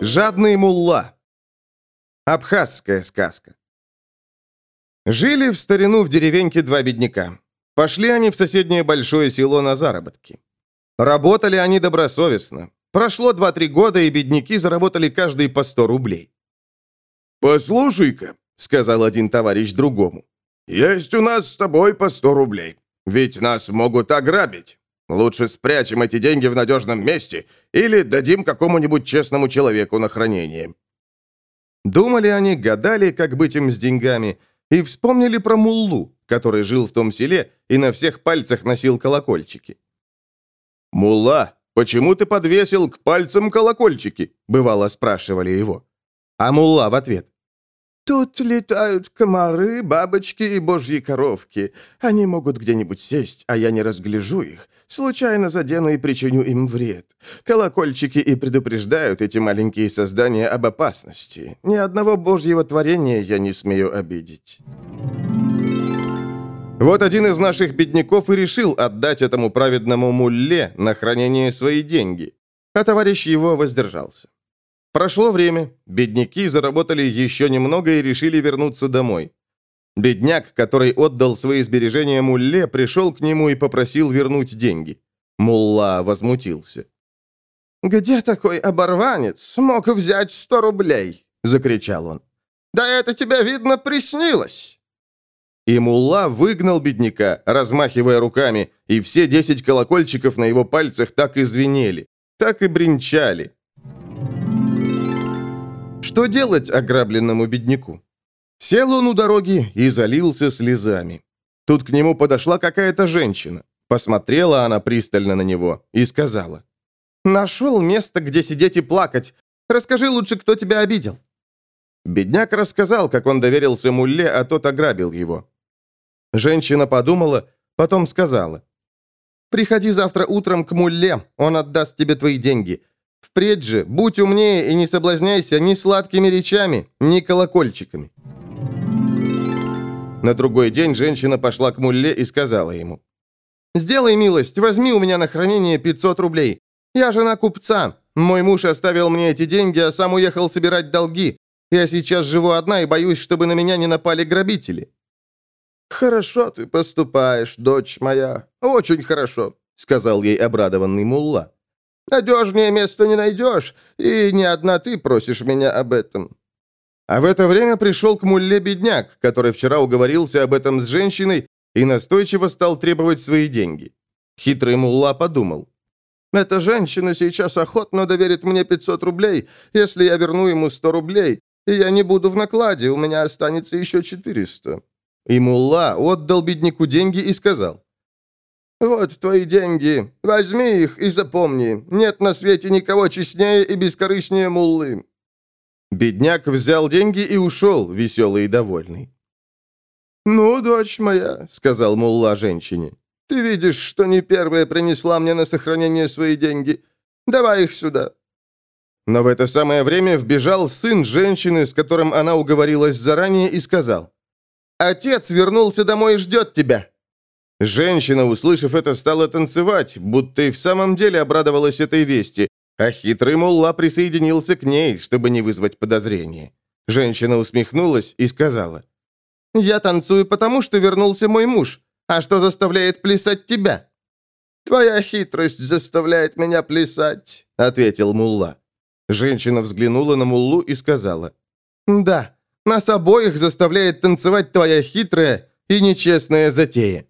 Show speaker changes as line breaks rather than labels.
Жадный мулла. Абхазская сказка. Жили в старину в деревеньке два бедняка. Пошли они в соседнее большое село на заработки. Работали они добросовестно. Прошло 2-3 года, и бедняки заработали каждый по 100 рублей.
«Послушай-ка», — сказал один товарищ другому, — «есть у нас с тобой по 100 рублей. Ведь нас могут ограбить. Лучше спрячем эти деньги в надежном месте или дадим какому-нибудь честному человеку на хранение».
Думали они, гадали, как быть им с деньгами, и вспомнили про Муллу, который жил в том селе и на всех пальцах носил колокольчики.
«Мулла, почему ты подвесил к пальцам колокольчики?» — бывало спрашивали его.
А Мулла в ответ.
Тут летают комары, бабочки и божьи коровки. Они могут где-нибудь сесть, а я не разгляжу их. Случайно задену и причиню им вред. Колокольчики и предупреждают эти маленькие создания об опасности. Ни одного божьего творения я не смею обидеть.
Вот один из наших бедняков и решил отдать этому праведному мулле на хранение свои деньги, а товарищ его воздержался. Прошло время, бедняки заработали еще немного и решили вернуться домой. Бедняк, который отдал свои сбережения Мулле, пришел к нему и попросил вернуть деньги. Мулла возмутился.
«Где такой оборванец смог взять сто рублей?» — закричал он. «Да это тебе, видно, приснилось!»
И Мулла выгнал бедняка, размахивая руками, и все десять колокольчиков на его пальцах так и звенели, так и бренчали, что делать ограбленному бедняку? Сел он у дороги и залился слезами. Тут к нему подошла какая-то женщина. Посмотрела она пристально на него и сказала. «Нашел место, где сидеть и плакать. Расскажи лучше, кто тебя обидел». Бедняк рассказал, как он доверился Мулле, а тот ограбил его. Женщина подумала, потом сказала. «Приходи завтра утром к Мулле, он отдаст тебе твои деньги. Впредь же, будь умнее и не соблазняйся ни сладкими речами, ни колокольчиками». На другой день женщина пошла к Мулле и сказала ему. «Сделай милость, возьми у меня на хранение 500 рублей. Я жена купца. Мой муж оставил мне эти деньги, а сам уехал собирать долги. Я сейчас живу одна и боюсь, чтобы на меня не напали грабители».
«Хорошо ты поступаешь, дочь моя, очень хорошо», сказал ей обрадованный Мулла. Надежнее места не найдешь, и не одна ты просишь меня об этом».
А в это время пришел к Мулле бедняк, который вчера уговорился об этом с женщиной и настойчиво стал требовать свои деньги. Хитрый Мулла подумал.
«Эта женщина сейчас охотно доверит мне 500 рублей, если я верну ему 100 рублей, и я не буду в накладе, у меня останется еще 400».
И Мулла отдал бедняку деньги и сказал.
«Вот твои деньги. Возьми их и запомни. Нет на свете никого честнее и бескорыстнее муллы».
Бедняк взял деньги и ушел, веселый и довольный.
«Ну, дочь моя», — сказал мулла женщине, — «ты видишь, что не первая принесла мне на сохранение свои деньги. Давай их сюда».
Но в это самое время вбежал сын женщины, с которым она уговорилась заранее, и сказал, «Отец вернулся домой и ждет тебя». Женщина, услышав это, стала танцевать, будто и в самом деле обрадовалась этой вести, а хитрый мулла присоединился к ней, чтобы не вызвать подозрения. Женщина усмехнулась и сказала, «Я танцую потому, что вернулся мой муж. А что заставляет плясать тебя?»
«Твоя хитрость заставляет меня плясать», — ответил мулла.
Женщина взглянула на муллу и сказала, «Да, нас обоих заставляет танцевать твоя хитрая и нечестная затея».